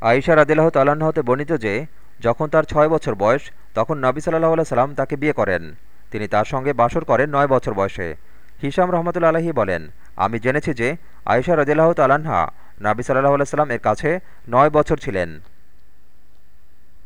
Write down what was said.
আয়েশা রাদিল্লাহ তাল্লাহ্ন হতে বর্ণিত যে, যখন তার ছয় বছর বয়স, তখন নবী সাল্লাহ আল্লাহ সাল্লাম তাকে বিয়ে করেন। তিনি তার সঙ্গে বাসর করেন নয় বছর বয়সে। হিসাম রহমতুল্লা আলহী বলেন, আমি জেনেছি যে, আয়েশা রদিল্লাহ তালাহা নাবি সাল্লাহ আল্লাহ সাল্লাম এর কাছে নয় বছর ছিলেন।